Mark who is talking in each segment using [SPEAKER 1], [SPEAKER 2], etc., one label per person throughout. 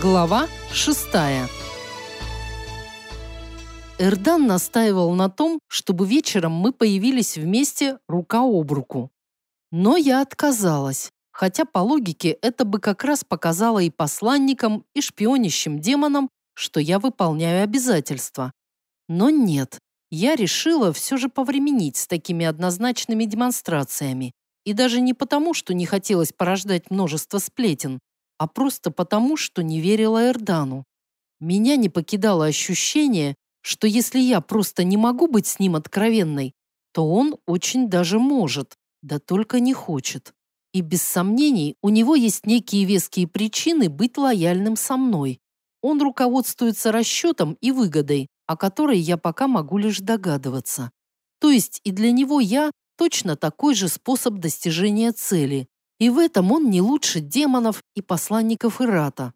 [SPEAKER 1] Глава шестая. Эрдан настаивал на том, чтобы вечером мы появились вместе рука об руку. Но я отказалась, хотя по логике это бы как раз показало и посланникам, и шпионящим демонам, что я выполняю обязательства. Но нет, я решила все же повременить с такими однозначными демонстрациями. И даже не потому, что не хотелось порождать множество сплетен, а просто потому, что не верила Эрдану. Меня не покидало ощущение, что если я просто не могу быть с ним откровенной, то он очень даже может, да только не хочет. И без сомнений, у него есть некие веские причины быть лояльным со мной. Он руководствуется расчетом и выгодой, о которой я пока могу лишь догадываться. То есть и для него я точно такой же способ достижения цели, и в этом он не лучше демонов и посланников Ирата.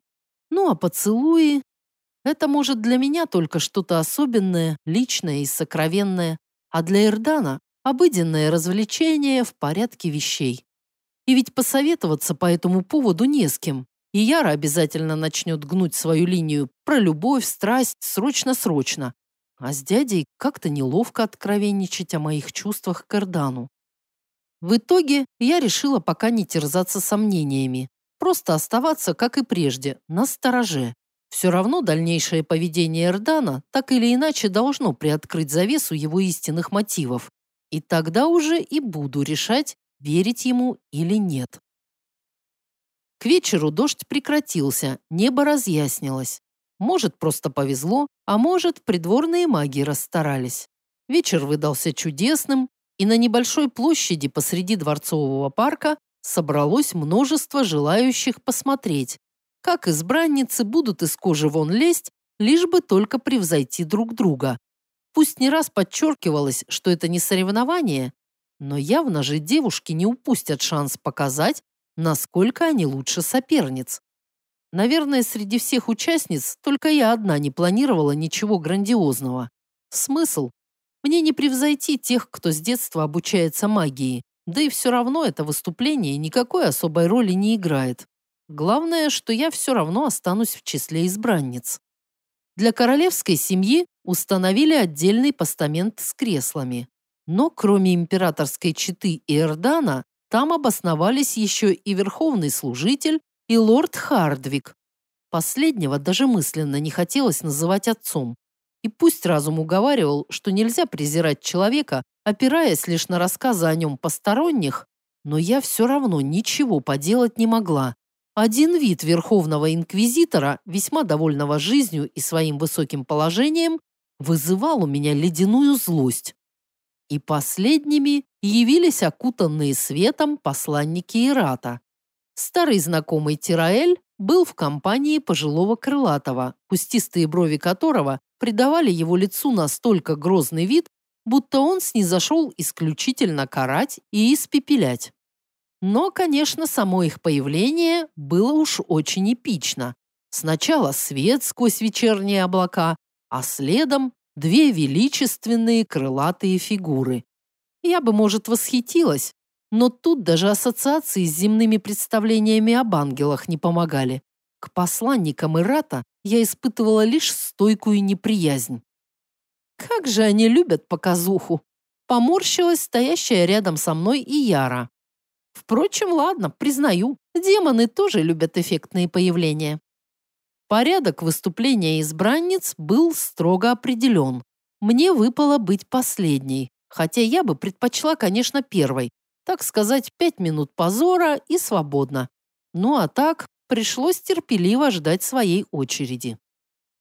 [SPEAKER 1] Ну а поцелуи – это может для меня только что-то особенное, личное и сокровенное, а для Ирдана – обыденное развлечение в порядке вещей. И ведь посоветоваться по этому поводу не с кем. И Яра обязательно начнет гнуть свою линию про любовь, страсть, срочно-срочно. А с дядей как-то неловко откровенничать о моих чувствах к Эрдану. В итоге я решила пока не терзаться сомнениями, просто оставаться, как и прежде, на стороже. Все равно дальнейшее поведение Эрдана так или иначе должно приоткрыть завесу его истинных мотивов. И тогда уже и буду решать, верить ему или нет. К вечеру дождь прекратился, небо разъяснилось. Может, просто повезло, а может, придворные маги расстарались. Вечер выдался чудесным, и на небольшой площади посреди дворцового парка собралось множество желающих посмотреть, как избранницы будут из кожи вон лезть, лишь бы только превзойти друг друга. Пусть не раз подчеркивалось, что это не соревнование, но явно же девушки не упустят шанс показать, насколько они лучше соперниц. Наверное, среди всех участниц только я одна не планировала ничего грандиозного. Смысл мне не превзойти тех, кто с детства обучается магии. Да и все равно это выступление никакой особой роли не играет. Главное, что я все равно останусь в числе избранниц. Для королевской семьи установили отдельный постамент с креслами. Но кроме императорской четы и Эрдана, там обосновались еще и верховный служитель и лорд Хардвик. Последнего даже мысленно не хотелось называть отцом. И пусть разум уговаривал, что нельзя презирать человека, опираясь лишь на рассказы о нем посторонних, но я все равно ничего поделать не могла. Один вид Верховного Инквизитора, весьма довольного жизнью и своим высоким положением, вызывал у меня ледяную злость. И последними явились окутанные светом посланники Ирата. Старый знакомый Тираэль был в компании пожилого крылатого, кустистые брови которого придавали его лицу настолько грозный вид, будто он снизошел исключительно карать и испепелять. Но, конечно, само их появление было уж очень эпично. Сначала свет сквозь вечерние облака, а следом две величественные крылатые фигуры. Я бы, может, восхитилась, но тут даже ассоциации с земными представлениями об ангелах не помогали. К посланникам Ирата я испытывала лишь стойкую неприязнь. Как же они любят показуху! Поморщилась стоящая рядом со мной и Яра. Впрочем, ладно, признаю, демоны тоже любят эффектные появления. Порядок выступления избранниц был строго определен. Мне выпало быть последней, хотя я бы предпочла, конечно, первой. Так сказать, пять минут позора и свободно. Ну а так, пришлось терпеливо ждать своей очереди.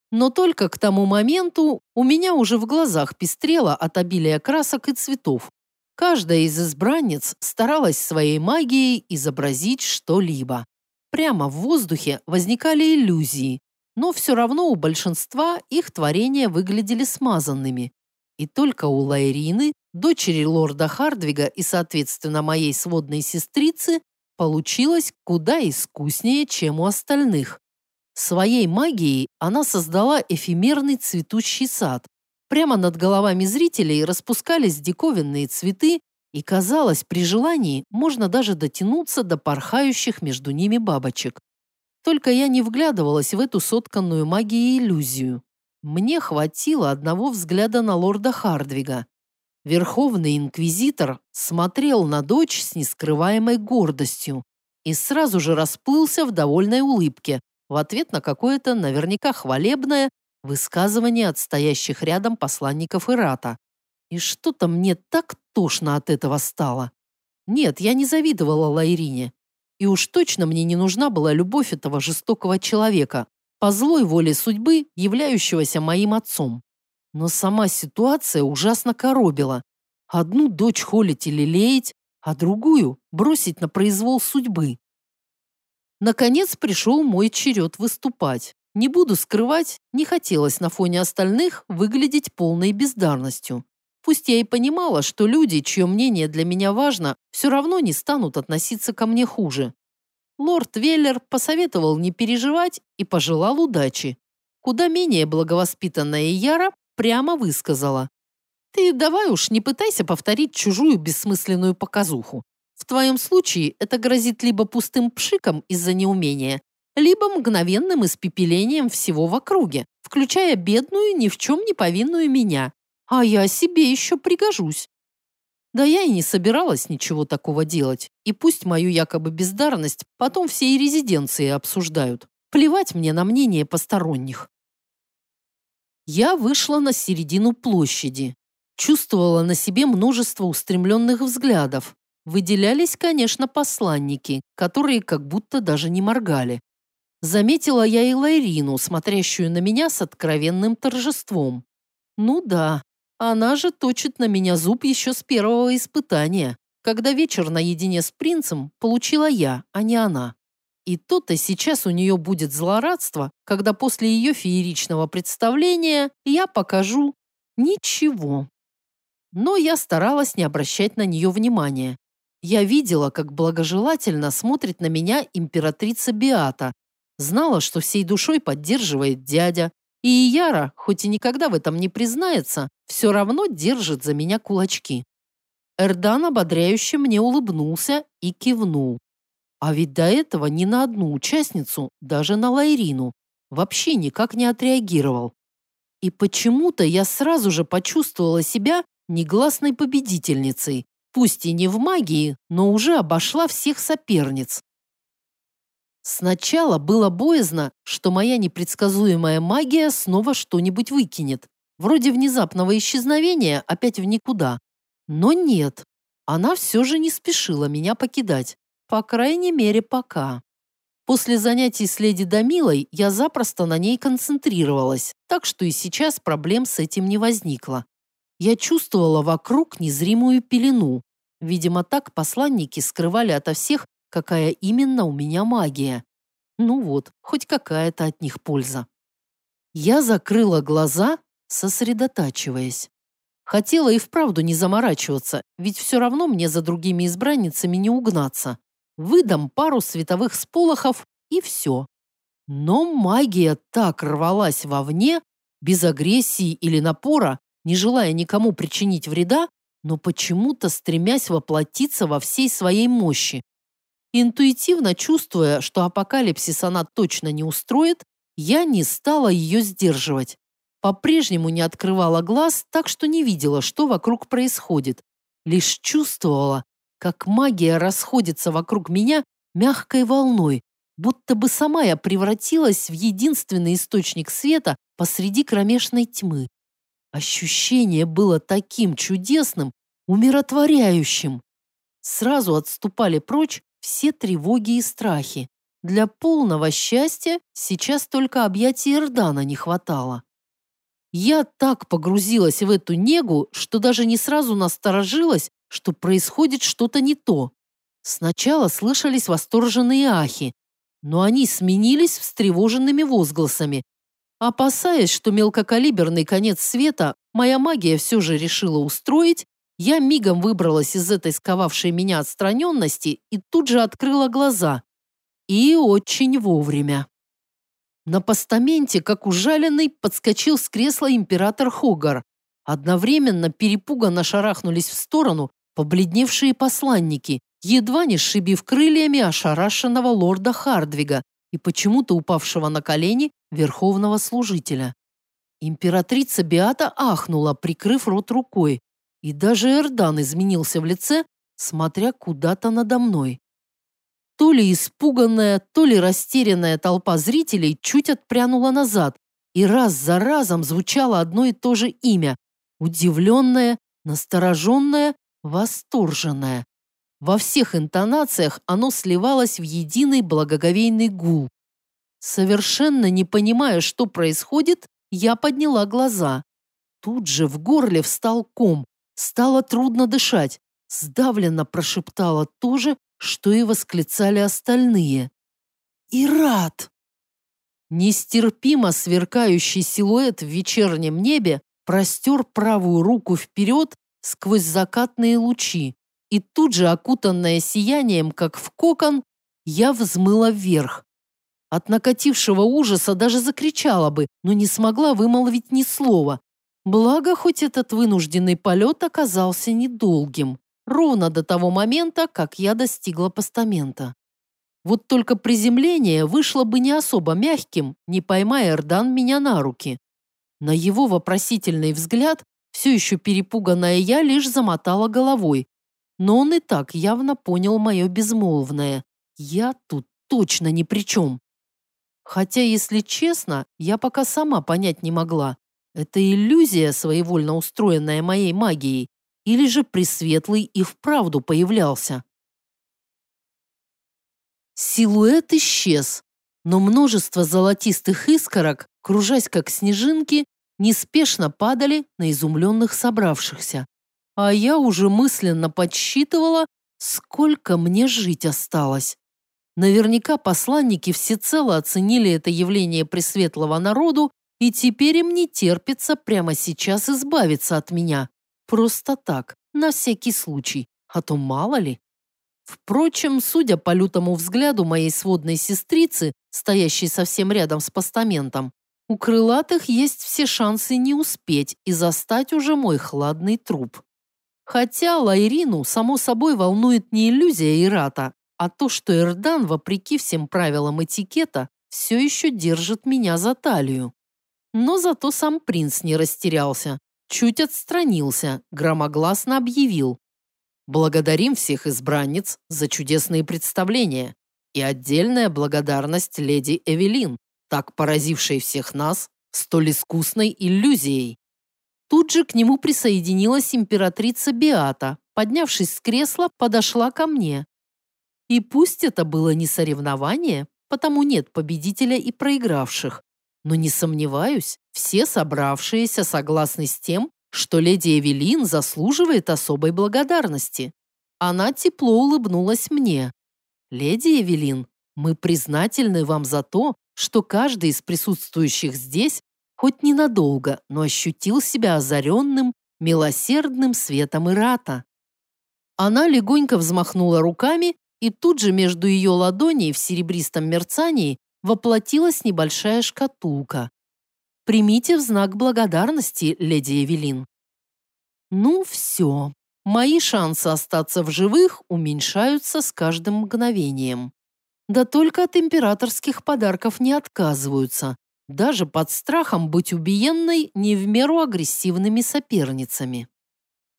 [SPEAKER 1] Но только к тому моменту у меня уже в глазах пестрело от обилия красок и цветов. Каждая из избранниц старалась своей магией изобразить что-либо. Прямо в воздухе возникали иллюзии, но все равно у большинства их творения выглядели смазанными. И только у Лайрины, дочери лорда Хардвига и, соответственно, моей сводной сестрицы, получилось куда искуснее, чем у остальных. Своей магией она создала эфемерный цветущий сад. Прямо над головами зрителей распускались диковинные цветы, и казалось, при желании можно даже дотянуться до порхающих между ними бабочек. Только я не вглядывалась в эту сотканную магией иллюзию. Мне хватило одного взгляда на лорда Хардвига. Верховный инквизитор смотрел на дочь с нескрываемой гордостью и сразу же расплылся в довольной улыбке в ответ на какое-то наверняка хвалебное высказывание от стоящих рядом посланников Ирата. И что-то мне так тошно от этого стало. Нет, я не завидовала Лайрине. И уж точно мне не нужна была любовь этого жестокого человека, по злой воле судьбы, являющегося моим отцом. Но сама ситуация ужасно коробила. Одну дочь холить или лелеять, а другую бросить на произвол судьбы. Наконец пришел мой черед выступать. Не буду скрывать, не хотелось на фоне остальных выглядеть полной бездарностью. Пусть я и понимала, что люди, чье мнение для меня важно, все равно не станут относиться ко мне хуже. Лорд Веллер посоветовал не переживать и пожелал удачи. Куда менее благовоспитанная Яра прямо высказала. «Ты давай уж не пытайся повторить чужую бессмысленную показуху. В твоем случае это грозит либо пустым пшиком из-за неумения, либо мгновенным испепелением всего в округе, включая бедную, ни в чем не повинную меня. А я себе еще пригожусь. Да я и не собиралась ничего такого делать. И пусть мою якобы бездарность потом всей резиденции обсуждают. Плевать мне на мнение посторонних. Я вышла на середину площади. Чувствовала на себе множество устремленных взглядов. Выделялись, конечно, посланники, которые как будто даже не моргали. Заметила я и Лайрину, смотрящую на меня с откровенным торжеством. Ну да, она же точит на меня зуб еще с первого испытания, когда вечер наедине с принцем получила я, а не она. И то-то сейчас у нее будет злорадство, когда после ее фееричного представления я покажу ничего. Но я старалась не обращать на нее внимания. Я видела, как благожелательно смотрит на меня императрица Биата, знала, что всей душой поддерживает дядя, и Яра, хоть и никогда в этом не признается, все равно держит за меня кулачки. Эрдан ободряюще мне улыбнулся и кивнул. А ведь до этого ни на одну участницу, даже на Лайрину, вообще никак не отреагировал. И почему-то я сразу же почувствовала себя негласной победительницей, пусть и не в магии, но уже обошла всех соперниц. Сначала было боязно, что моя непредсказуемая магия снова что-нибудь выкинет, вроде внезапного исчезновения опять в никуда. Но нет, она все же не спешила меня покидать, по крайней мере пока. После занятий с леди Дамилой я запросто на ней концентрировалась, так что и сейчас проблем с этим не возникло. Я чувствовала вокруг незримую пелену. Видимо, так посланники скрывали ото всех какая именно у меня магия. Ну вот, хоть какая-то от них польза. Я закрыла глаза, сосредотачиваясь. Хотела и вправду не заморачиваться, ведь все равно мне за другими избранницами не угнаться. Выдам пару световых сполохов и все. Но магия так рвалась вовне, без агрессии или напора, не желая никому причинить вреда, но почему-то стремясь воплотиться во всей своей мощи. Интуитивно чувствуя, что апокалипсис она точно не устроит, я не стала ее сдерживать. По-прежнему не открывала глаз, так что не видела, что вокруг происходит. Лишь чувствовала, как магия расходится вокруг меня мягкой волной, будто бы сама я превратилась в единственный источник света посреди кромешной тьмы. Ощущение было таким чудесным, умиротворяющим. Сразу отступали прочь все тревоги и страхи. Для полного счастья сейчас только объятий Ирдана не хватало. Я так погрузилась в эту негу, что даже не сразу насторожилась, что происходит что-то не то. Сначала слышались восторженные ахи, но они сменились встревоженными возгласами. Опасаясь, что мелкокалиберный конец света моя магия все же решила устроить, я мигом выбралась из этой сковавшей меня отстраненности и тут же открыла глаза. И очень вовремя. На постаменте, как ужаленный, подскочил с кресла император Хогар. Одновременно перепуганно шарахнулись в сторону побледневшие посланники, едва не сшибив крыльями ошарашенного лорда Хардвига, и почему-то упавшего на колени верховного служителя. Императрица Биата ахнула, прикрыв рот рукой, и даже Эрдан изменился в лице, смотря куда-то надо мной. То ли испуганная, то ли растерянная толпа зрителей чуть отпрянула назад, и раз за разом звучало одно и то же имя – удивленное, настороженное, восторженное. Во всех интонациях оно сливалось в единый благоговейный гул. Совершенно не понимая, что происходит, я подняла глаза. Тут же в горле встал ком. Стало трудно дышать. Сдавленно прошептала то же, что и восклицали остальные. «Ират!» Нестерпимо сверкающий силуэт в вечернем небе простер правую руку вперед сквозь закатные лучи, и тут же, окутанная сиянием, как в кокон, я взмыла вверх. От накатившего ужаса даже закричала бы, но не смогла вымолвить ни слова. Благо, хоть этот вынужденный полет оказался недолгим, ровно до того момента, как я достигла постамента. Вот только приземление вышло бы не особо мягким, не поймая Эрдан меня на руки. На его вопросительный взгляд, все еще перепуганная я лишь замотала головой, но он и так явно понял мое безмолвное. Я тут точно ни при чем. Хотя, если честно, я пока сама понять не могла. Это иллюзия, своевольно устроенная моей магией, или же Пресветлый и вправду появлялся. Силуэт исчез, но множество золотистых искорок, кружась как снежинки, неспешно падали на изумленных собравшихся а я уже мысленно подсчитывала, сколько мне жить осталось. Наверняка посланники всецело оценили это явление пресветлого народу, и теперь им не терпится прямо сейчас избавиться от меня. Просто так, на всякий случай, а то мало ли. Впрочем, судя по лютому взгляду моей сводной сестрицы, стоящей совсем рядом с постаментом, у крылатых есть все шансы не успеть и застать уже мой хладный труп. Хотя Лайрину, само собой, волнует не иллюзия Ирата, а то, что Эрдан, вопреки всем правилам этикета, все еще держит меня за талию. Но зато сам принц не растерялся, чуть отстранился, громогласно объявил. «Благодарим всех избранниц за чудесные представления и отдельная благодарность леди Эвелин, так поразившей всех нас столь искусной иллюзией. Тут же к нему присоединилась императрица Биата, поднявшись с кресла, подошла ко мне. И пусть это было не соревнование, потому нет победителя и проигравших, но не сомневаюсь, все собравшиеся согласны с тем, что леди Эвелин заслуживает особой благодарности. Она тепло улыбнулась мне. «Леди Эвелин, мы признательны вам за то, что каждый из присутствующих здесь хоть ненадолго, но ощутил себя озаренным, милосердным светом Ирата. Она легонько взмахнула руками, и тут же между ее ладоней в серебристом мерцании воплотилась небольшая шкатулка. «Примите в знак благодарности, леди Эвелин». Ну все. Мои шансы остаться в живых уменьшаются с каждым мгновением. Да только от императорских подарков не отказываются даже под страхом быть убиенной не в меру агрессивными соперницами.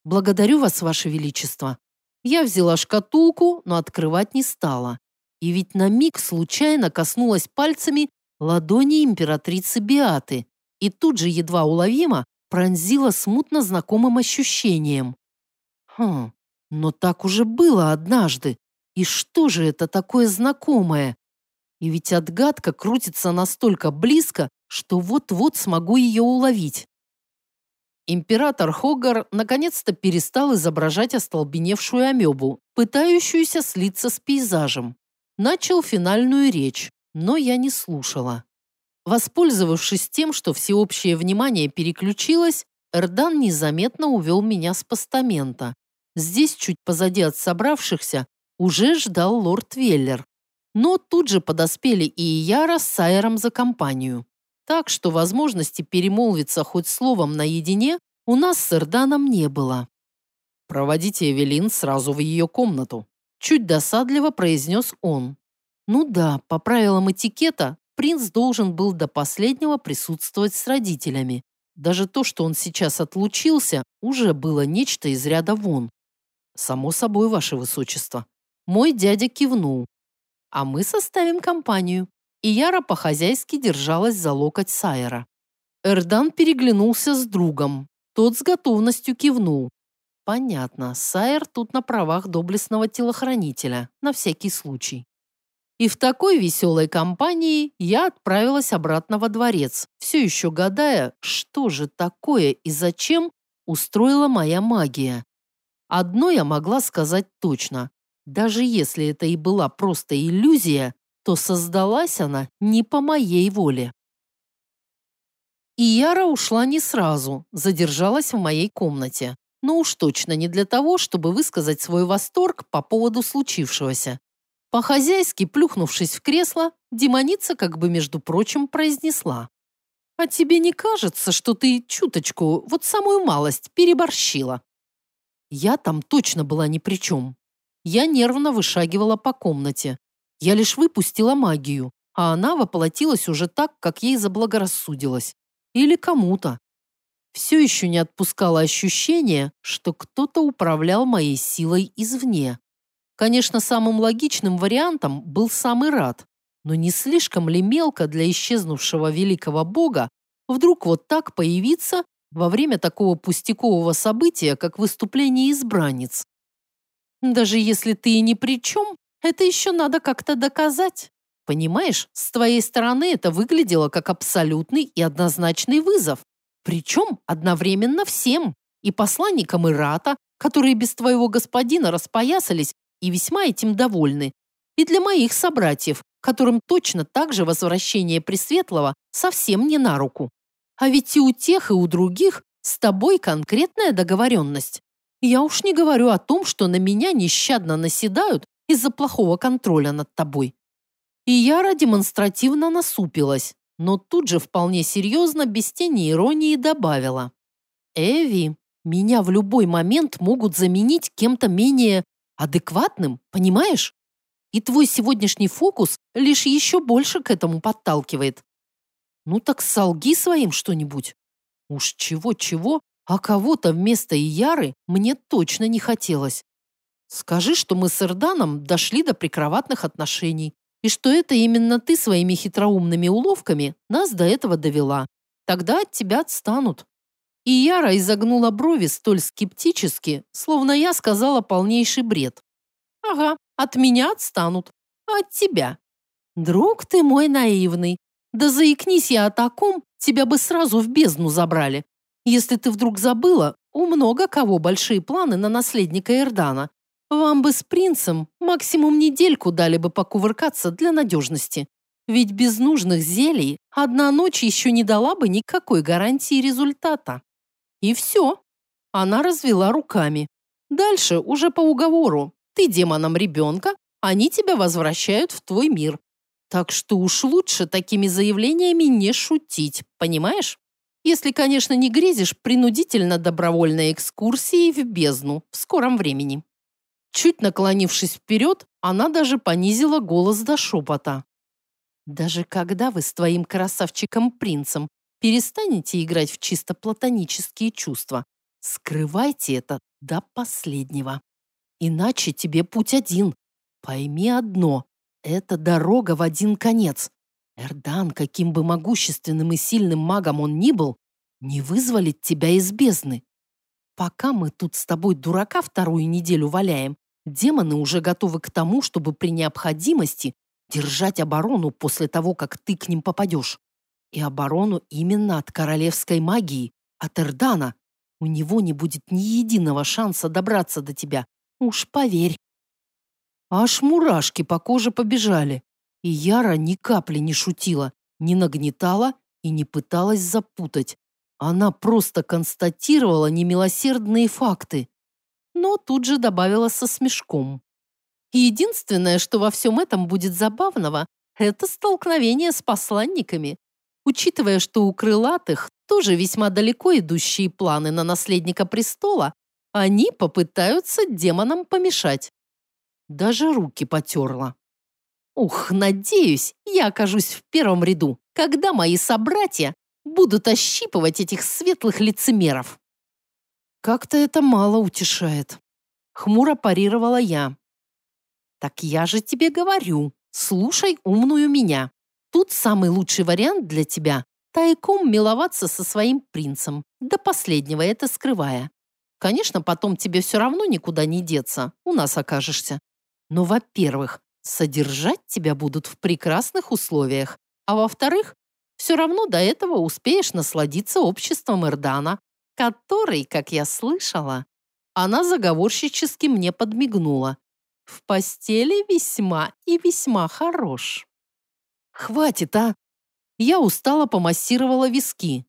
[SPEAKER 1] «Благодарю вас, Ваше Величество». Я взяла шкатулку, но открывать не стала. И ведь на миг случайно коснулась пальцами ладони императрицы Биаты и тут же едва уловимо пронзила смутно знакомым ощущением. Хм, но так уже было однажды. И что же это такое знакомое? И ведь отгадка крутится настолько близко, что вот-вот смогу ее уловить. Император Хогар наконец-то перестал изображать остолбеневшую амебу, пытающуюся слиться с пейзажем. Начал финальную речь, но я не слушала. Воспользовавшись тем, что всеобщее внимание переключилось, Эрдан незаметно увел меня с постамента. Здесь, чуть позади от собравшихся, уже ждал лорд Веллер. Но тут же подоспели и Яра с Сайером за компанию. Так что возможности перемолвиться хоть словом наедине у нас с Эрданом не было. «Проводите Эвелин сразу в ее комнату», чуть досадливо произнес он. Ну да, по правилам этикета, принц должен был до последнего присутствовать с родителями. Даже то, что он сейчас отлучился, уже было нечто из ряда вон. Само собой, ваше высочество. Мой дядя кивнул. А мы составим компанию. И Яра по-хозяйски держалась за локоть Сайера. Эрдан переглянулся с другом. Тот с готовностью кивнул. Понятно, Сайер тут на правах доблестного телохранителя, на всякий случай. И в такой веселой компании я отправилась обратно во дворец, все еще гадая, что же такое и зачем устроила моя магия. Одно я могла сказать точно. Даже если это и была просто иллюзия, то создалась она не по моей воле. И Яра ушла не сразу, задержалась в моей комнате. Но уж точно не для того, чтобы высказать свой восторг по поводу случившегося. По-хозяйски плюхнувшись в кресло, демоница как бы, между прочим, произнесла. «А тебе не кажется, что ты чуточку, вот самую малость, переборщила?» Я там точно была ни при чем. Я нервно вышагивала по комнате. Я лишь выпустила магию, а она воплотилась уже так, как ей заблагорассудилось. Или кому-то. Все еще не отпускало ощущение, что кто-то управлял моей силой извне. Конечно, самым логичным вариантом был самый рад, но не слишком ли мелко для исчезнувшего великого бога вдруг вот так появиться во время такого пустякового события, как выступление избранниц? Даже если ты и ни при чем, это еще надо как-то доказать. Понимаешь, с твоей стороны это выглядело как абсолютный и однозначный вызов. Причем одновременно всем. И посланникам Ирата, которые без твоего господина распоясались и весьма этим довольны. И для моих собратьев, которым точно так же возвращение Пресветлого совсем не на руку. А ведь и у тех, и у других с тобой конкретная договоренность. Я уж не говорю о том, что на меня нещадно наседают из-за плохого контроля над тобой. И Яра демонстративно насупилась, но тут же вполне серьезно, без тени иронии добавила. «Эви, меня в любой момент могут заменить кем-то менее адекватным, понимаешь? И твой сегодняшний фокус лишь еще больше к этому подталкивает. Ну так солги своим что-нибудь. Уж чего-чего, а кого-то вместо Ияры мне точно не хотелось. Скажи, что мы с Эрданом дошли до прикроватных отношений, и что это именно ты своими хитроумными уловками нас до этого довела. Тогда от тебя отстанут. И Яра изогнула брови столь скептически, словно я сказала полнейший бред. «Ага, от меня отстанут. А от тебя?» «Друг ты мой наивный. Да заикнись я о таком, тебя бы сразу в бездну забрали. Если ты вдруг забыла, у много кого большие планы на наследника Эрдана. Вам бы с принцем максимум недельку дали бы покувыркаться для надежности. Ведь без нужных зелий одна ночь еще не дала бы никакой гарантии результата. И все. Она развела руками. Дальше уже по уговору. Ты демоном ребенка, они тебя возвращают в твой мир. Так что уж лучше такими заявлениями не шутить, понимаешь? Если, конечно, не грезишь принудительно добровольной экскурсией в бездну в скором времени. Чуть наклонившись вперед, она даже понизила голос до шепота. Даже когда вы с твоим красавчиком-принцем Перестанете играть в чисто платонические чувства. Скрывайте это до последнего. Иначе тебе путь один. Пойми одно. Это дорога в один конец. Эрдан, каким бы могущественным и сильным магом он ни был, не вызволит тебя из бездны. Пока мы тут с тобой дурака вторую неделю валяем, демоны уже готовы к тому, чтобы при необходимости держать оборону после того, как ты к ним попадешь. И оборону именно от королевской магии, от Эрдана. У него не будет ни единого шанса добраться до тебя. Уж поверь. Аж мурашки по коже побежали. И Яра ни капли не шутила, не нагнетала и не пыталась запутать. Она просто констатировала немилосердные факты. Но тут же добавила со смешком. Единственное, что во всем этом будет забавного, это столкновение с посланниками учитывая, что у крылатых тоже весьма далеко идущие планы на наследника престола, они попытаются демонам помешать. Даже руки потерла. Ух, надеюсь, я окажусь в первом ряду, когда мои собратья будут ощипывать этих светлых лицемеров. Как-то это мало утешает. Хмуро парировала я. Так я же тебе говорю, слушай умную меня. Тут самый лучший вариант для тебя – тайком миловаться со своим принцем, до последнего это скрывая. Конечно, потом тебе все равно никуда не деться, у нас окажешься. Но, во-первых, содержать тебя будут в прекрасных условиях, а во-вторых, все равно до этого успеешь насладиться обществом Эрдана, который, как я слышала, она заговорщически мне подмигнула. В постели весьма и весьма хорош. Хватит, а? Я устало помассировала виски.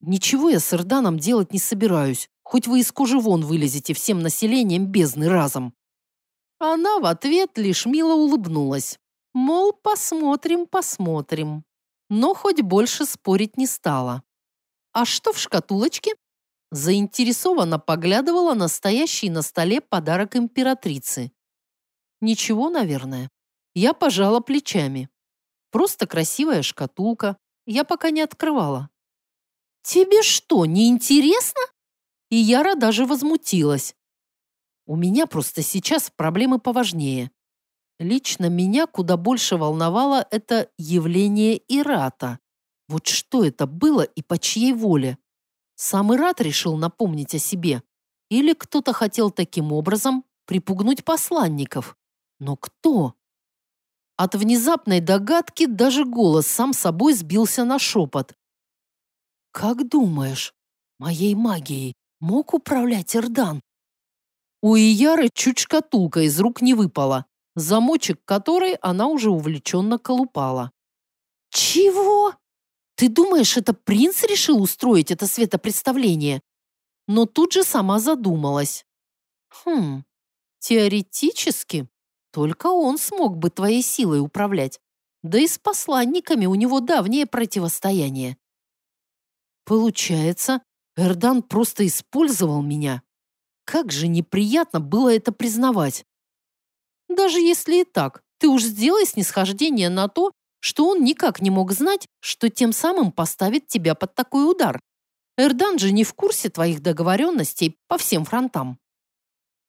[SPEAKER 1] Ничего я с Эрданом делать не собираюсь. Хоть вы из кожи вон вылезете всем населением бездны разом. Она в ответ лишь мило улыбнулась. Мол, посмотрим, посмотрим. Но хоть больше спорить не стала. А что в шкатулочке? Заинтересованно поглядывала на стоящий на столе подарок императрицы. Ничего, наверное. Я пожала плечами. Просто красивая шкатулка. Я пока не открывала. «Тебе что, не интересно?» И Яра даже возмутилась. У меня просто сейчас проблемы поважнее. Лично меня куда больше волновало это явление Ирата. Вот что это было и по чьей воле? Сам Ират решил напомнить о себе. Или кто-то хотел таким образом припугнуть посланников. Но кто? От внезапной догадки даже голос сам собой сбился на шепот. «Как думаешь, моей магией мог управлять Эрдан? У Ияры чуть шкатулка из рук не выпала, замочек которой она уже увлеченно колупала. «Чего? Ты думаешь, это принц решил устроить это светопредставление?» Но тут же сама задумалась. «Хм, теоретически, только он смог бы твоей силой управлять. Да и с посланниками у него давнее противостояние. Получается, Эрдан просто использовал меня. Как же неприятно было это признавать. Даже если и так, ты уж сделай снисхождение на то, что он никак не мог знать, что тем самым поставит тебя под такой удар. Эрдан же не в курсе твоих договоренностей по всем фронтам.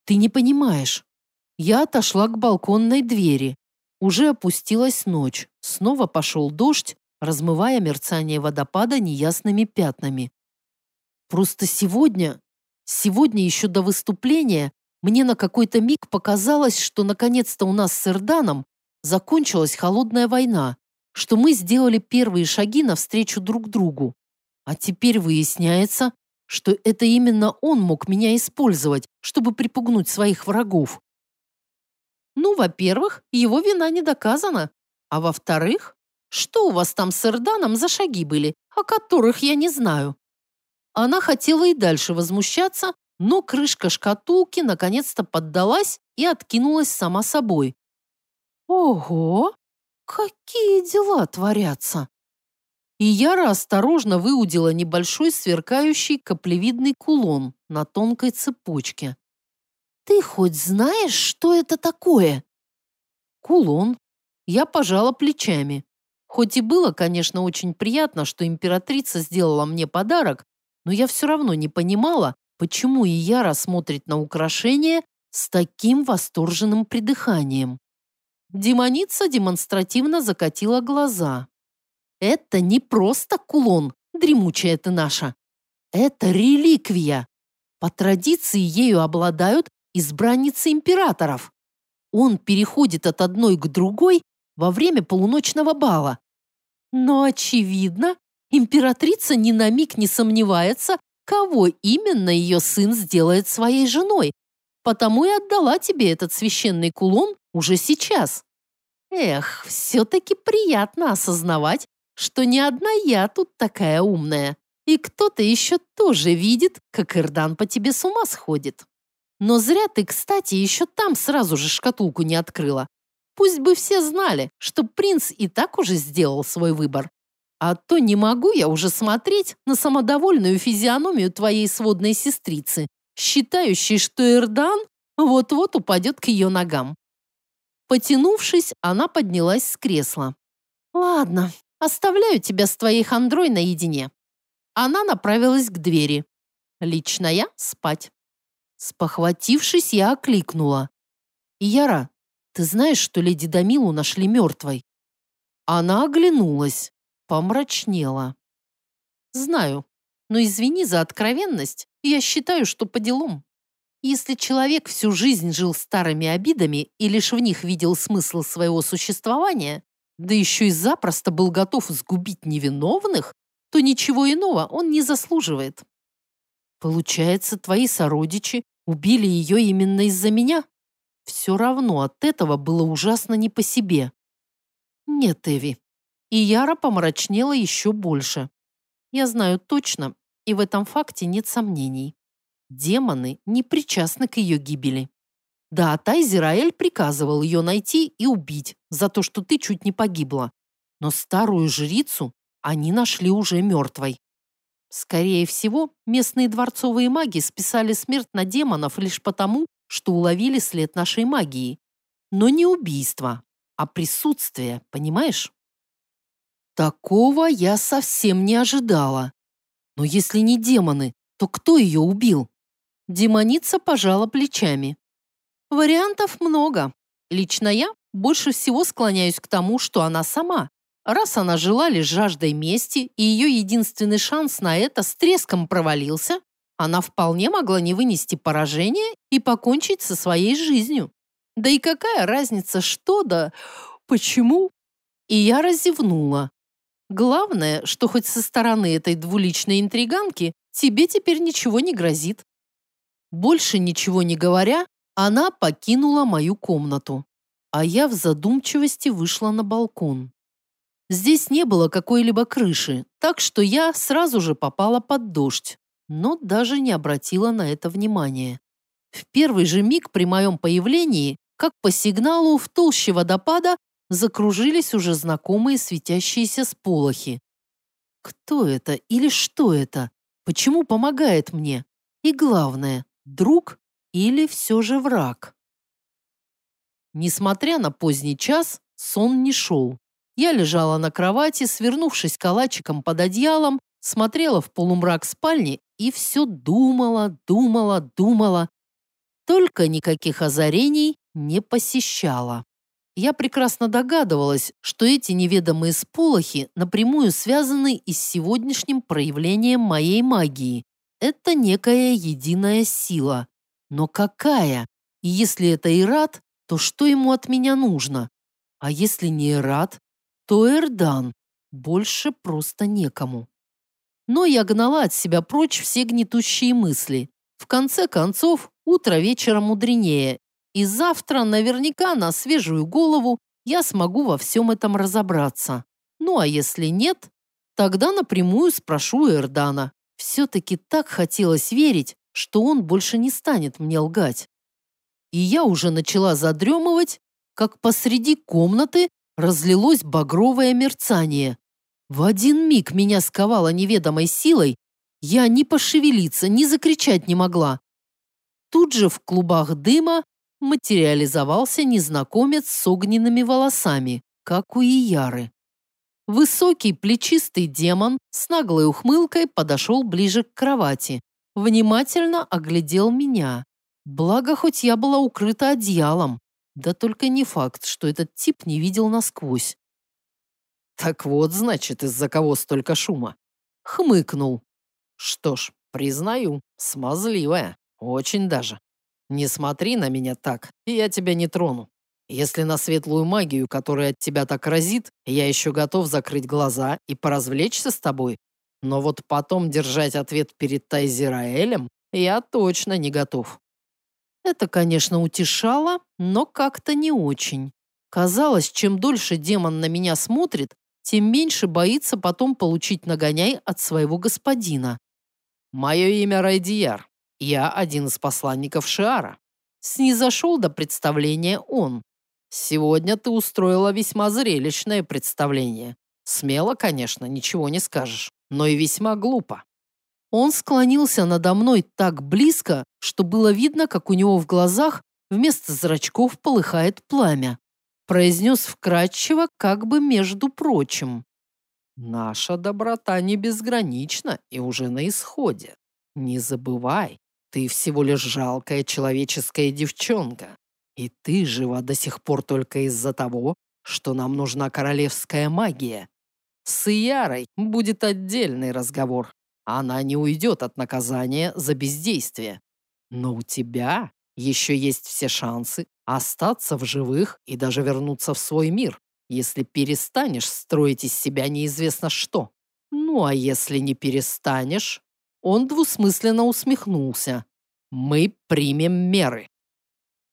[SPEAKER 1] Ты не понимаешь. Я отошла к балконной двери. Уже опустилась ночь. Снова пошел дождь, размывая мерцание водопада неясными пятнами. Просто сегодня, сегодня еще до выступления, мне на какой-то миг показалось, что наконец-то у нас с Эрданом закончилась холодная война, что мы сделали первые шаги навстречу друг другу. А теперь выясняется, что это именно он мог меня использовать, чтобы припугнуть своих врагов. Ну, во-первых, его вина не доказана. А во-вторых, что у вас там с Эрданом за шаги были, о которых я не знаю? Она хотела и дальше возмущаться, но крышка шкатулки наконец-то поддалась и откинулась сама собой. Ого! Какие дела творятся! И Яра осторожно выудила небольшой сверкающий каплевидный кулон на тонкой цепочке. «Ты хоть знаешь, что это такое?» «Кулон». Я пожала плечами. Хоть и было, конечно, очень приятно, что императрица сделала мне подарок, но я все равно не понимала, почему Ияра смотрит на украшение с таким восторженным придыханием. Демоница демонстративно закатила глаза. «Это не просто кулон, дремучая ты наша. Это реликвия. По традиции ею обладают избранницы императоров. Он переходит от одной к другой во время полуночного бала. Но, очевидно, Императрица ни на миг не сомневается, кого именно ее сын сделает своей женой, потому и отдала тебе этот священный кулон уже сейчас. Эх, все-таки приятно осознавать, что не одна я тут такая умная, и кто-то еще тоже видит, как Ирдан по тебе с ума сходит. Но зря ты, кстати, еще там сразу же шкатулку не открыла. Пусть бы все знали, что принц и так уже сделал свой выбор. А то не могу я уже смотреть на самодовольную физиономию твоей сводной сестрицы, считающей, что Эрдан вот-вот упадет к ее ногам. Потянувшись, она поднялась с кресла. «Ладно, оставляю тебя с твоей хандрой наедине». Она направилась к двери. Лично я спать. Спохватившись, я окликнула. «Яра, ты знаешь, что леди Дамилу нашли мертвой?» Она оглянулась, помрачнела. «Знаю, но извини за откровенность, я считаю, что по делам. Если человек всю жизнь жил старыми обидами и лишь в них видел смысл своего существования, да еще и запросто был готов сгубить невиновных, то ничего иного он не заслуживает. Получается, твои сородичи убили ее именно из-за меня? Все равно от этого было ужасно не по себе. Нет, Эви. И Яра помрачнела еще больше. Я знаю точно, и в этом факте нет сомнений. Демоны не причастны к ее гибели. Да, Тайзераэль приказывал ее найти и убить за то, что ты чуть не погибла. Но старую жрицу они нашли уже мертвой. Скорее всего, местные дворцовые маги списали смерть на демонов лишь потому, что уловили след нашей магии. Но не убийство, а присутствие, понимаешь? Такого я совсем не ожидала. Но если не демоны, то кто ее убил? Демоница пожала плечами. Вариантов много. Лично я больше всего склоняюсь к тому, что она сама. Раз она жила лишь жаждой мести, и ее единственный шанс на это с треском провалился, она вполне могла не вынести поражения и покончить со своей жизнью. Да и какая разница, что да, почему? И я разевнула. Главное, что хоть со стороны этой двуличной интриганки тебе теперь ничего не грозит. Больше ничего не говоря, она покинула мою комнату, а я в задумчивости вышла на балкон. Здесь не было какой-либо крыши, так что я сразу же попала под дождь, но даже не обратила на это внимания. В первый же миг при моем появлении, как по сигналу в толще водопада, закружились уже знакомые светящиеся сполохи. Кто это или что это? Почему помогает мне? И главное, друг или все же враг? Несмотря на поздний час, сон не шел. Я лежала на кровати, свернувшись калачиком под одеялом, смотрела в полумрак спальни и все думала, думала, думала. Только никаких озарений не посещала. Я прекрасно догадывалась, что эти неведомые сполохи напрямую связаны и с сегодняшним проявлением моей магии. Это некая единая сила. Но какая? И если это Ират, то что ему от меня нужно? А если не Ират, то Эрдан. Больше просто некому. Но я гнала от себя прочь все гнетущие мысли. В конце концов, утро вечера мудренее, и завтра наверняка на свежую голову я смогу во всем этом разобраться. Ну а если нет, тогда напрямую спрошу Эрдана. Все-таки так хотелось верить, что он больше не станет мне лгать. И я уже начала задремывать, как посреди комнаты разлилось багровое мерцание. В один миг меня сковало неведомой силой, я ни пошевелиться, ни закричать не могла. Тут же в клубах дыма материализовался незнакомец с огненными волосами, как у Ияры. Высокий плечистый демон с наглой ухмылкой подошел ближе к кровати, внимательно оглядел меня. Благо, хоть я была укрыта одеялом. Да только не факт, что этот тип не видел насквозь.
[SPEAKER 2] «Так вот, значит, из-за кого столько шума?»
[SPEAKER 1] Хмыкнул.
[SPEAKER 2] «Что ж, признаю, смазливая. Очень даже. Не смотри на меня так, и я тебя не трону. Если на светлую магию, которая от тебя так разит, я еще готов закрыть глаза и поразвлечься с тобой. Но вот потом держать ответ перед Тайзераэлем я точно не готов.
[SPEAKER 1] Это, конечно, утешало, но как-то не очень. Казалось, чем дольше демон на меня смотрит, тем меньше боится потом получить нагоняй от своего господина.
[SPEAKER 2] Мое имя Райдияр. Я один из посланников Шиара.
[SPEAKER 1] Снизошел до представления он.
[SPEAKER 2] Сегодня ты устроила весьма зрелищное представление. Смело, конечно, ничего не скажешь, но и весьма глупо.
[SPEAKER 1] Он склонился надо мной так близко, что было видно, как у него в глазах вместо зрачков полыхает пламя. произнес вкратчиво, как бы между прочим.
[SPEAKER 2] Наша доброта не безгранична и уже на исходе. Не забывай, ты всего лишь жалкая человеческая девчонка. И ты жива до сих пор только из-за того, что нам нужна королевская магия. С Иярой будет отдельный разговор. Она не уйдет от наказания за бездействие. Но у тебя еще есть все шансы остаться в живых и даже вернуться в свой мир если перестанешь строить из себя неизвестно что. Ну а если не перестанешь, он двусмысленно усмехнулся. Мы примем меры.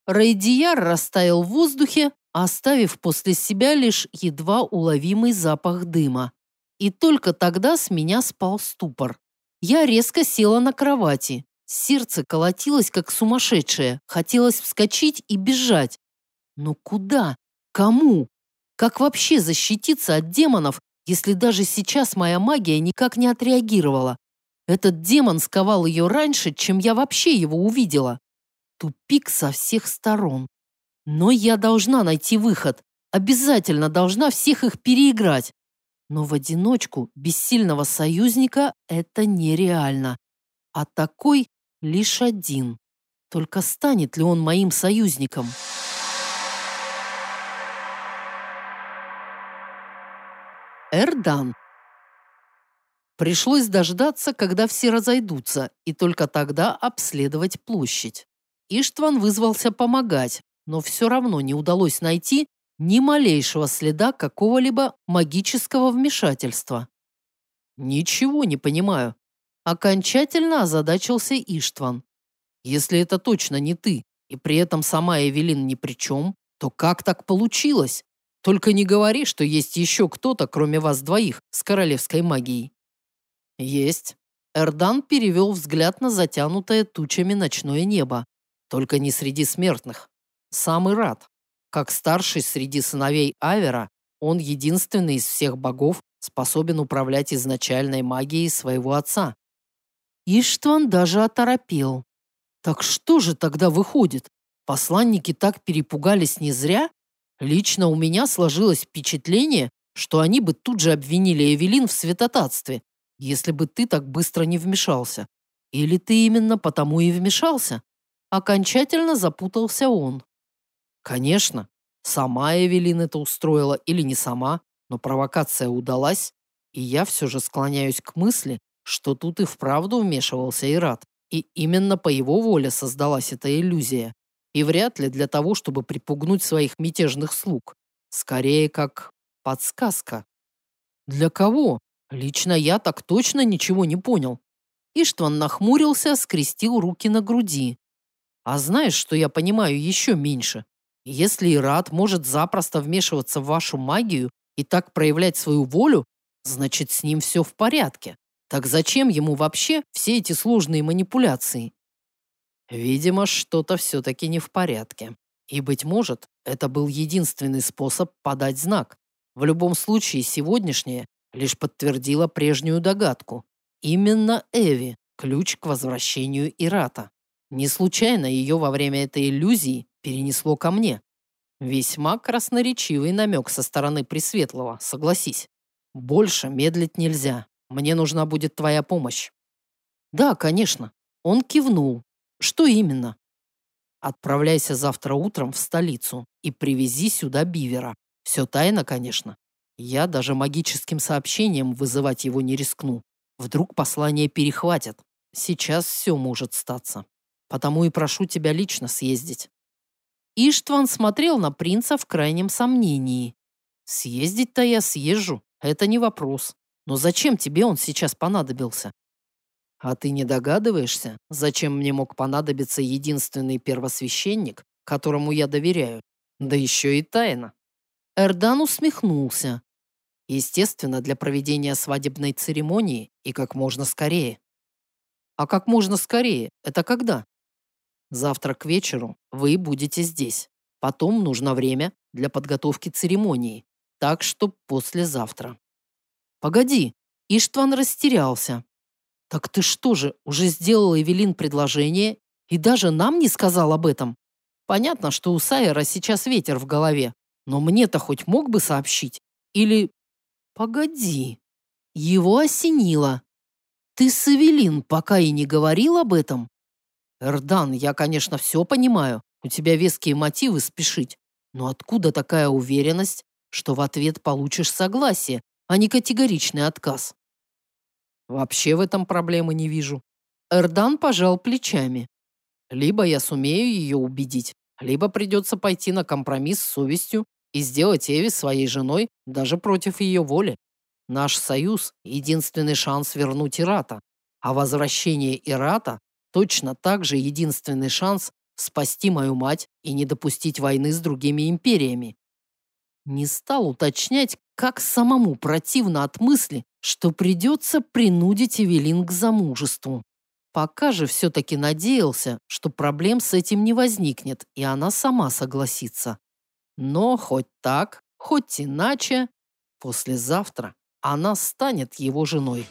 [SPEAKER 1] Рейдияр растаял в воздухе, оставив после себя лишь едва уловимый запах дыма. И только тогда с меня спал ступор. Я резко села на кровати. Сердце колотилось, как сумасшедшее. Хотелось вскочить и бежать. Но куда? Кому? Как вообще защититься от демонов, если даже сейчас моя магия никак не отреагировала? Этот демон сковал ее раньше, чем я вообще его увидела. Тупик со всех сторон. Но я должна найти выход. Обязательно должна всех их переиграть. Но в одиночку, без сильного союзника, это нереально. А такой лишь один. Только станет ли он моим союзником? Эрдан. Пришлось дождаться, когда все разойдутся, и только тогда обследовать площадь. Иштван вызвался помогать, но все равно не удалось найти ни малейшего следа какого-либо магического вмешательства. «Ничего не понимаю», – окончательно озадачился Иштван. «Если это точно не ты, и при этом сама Эвелин ни при чем, то как так получилось? Только не говори, что есть еще кто-то, кроме вас двоих, с королевской магией». «Есть». Эрдан перевел взгляд на затянутое тучами ночное небо. Только не среди смертных. Самый рад. Как старший среди сыновей Авера, он единственный из всех богов способен управлять изначальной магией своего отца. И что он даже оторопел. Так что же тогда выходит? Посланники так перепугались не зря? Лично у меня сложилось впечатление, что они бы тут же обвинили Эвелин в святотатстве, если бы ты так быстро не вмешался. Или ты именно потому и вмешался? Окончательно запутался он. Конечно, сама Эвелин это устроила или не сама, но провокация удалась, и я все же склоняюсь к мысли, что тут и вправду вмешивался Ират, и именно по его воле создалась эта иллюзия. И вряд ли для того, чтобы припугнуть своих мятежных слуг. Скорее, как подсказка. Для кого? Лично я так точно ничего не понял. Иштван нахмурился, скрестил руки на груди. А знаешь, что я понимаю еще меньше? Если Ират может запросто вмешиваться в вашу магию и так проявлять свою волю, значит, с ним все в порядке. Так зачем ему вообще все эти сложные манипуляции? Видимо, что-то все-таки не в порядке. И, быть может, это был единственный способ подать знак. В любом случае, сегодняшнее лишь подтвердило прежнюю догадку. Именно Эви – ключ к возвращению Ирата. Не случайно ее во время этой иллюзии перенесло ко мне. Весьма красноречивый намек со стороны Пресветлого, согласись. Больше медлить нельзя. Мне нужна будет твоя помощь. Да, конечно. Он кивнул, что именно? Отправляйся завтра утром в столицу и привези сюда Бивера. Все тайно, конечно. Я даже магическим сообщением вызывать его не рискну. Вдруг послание перехватят. Сейчас все может статься. Потому и прошу тебя лично съездить. Иштван смотрел на принца в крайнем сомнении. Съездить-то я съезжу, это не вопрос. Но зачем тебе он сейчас понадобился? А ты не догадываешься, зачем мне мог понадобиться единственный первосвященник, которому я доверяю? Да еще и тайна. Эрдан усмехнулся. Естественно, для проведения свадебной церемонии и как можно скорее. А как можно скорее? Это когда? Завтра к вечеру вы будете здесь. Потом нужно время для подготовки церемонии. Так что послезавтра. Погоди, Иштван растерялся. «Так ты что же, уже сделал Эвелин предложение и даже нам не сказал об этом? Понятно, что у Сайера сейчас ветер в голове. Но мне-то хоть мог бы сообщить? Или... Погоди. Его осенило. Ты с Эвелин пока и не говорил об этом? Эрдан, я, конечно, все понимаю. У тебя веские мотивы спешить. Но откуда такая уверенность, что в ответ получишь согласие, а не категоричный отказ?
[SPEAKER 2] Вообще в этом проблемы не вижу.
[SPEAKER 1] Эрдан пожал плечами.
[SPEAKER 2] Либо я сумею ее убедить, либо придется пойти на компромисс с совестью и сделать Эви своей женой даже против ее воли. Наш союз – единственный шанс вернуть Ирата, а возвращение Ирата точно так же единственный шанс спасти мою мать и не допустить войны с другими империями.
[SPEAKER 1] Не стал уточнять, как самому противно от мысли, что придется принудить Эвелин к замужеству. Пока же все-таки надеялся, что проблем с этим не возникнет, и она сама согласится. Но хоть так, хоть иначе, послезавтра она станет его женой.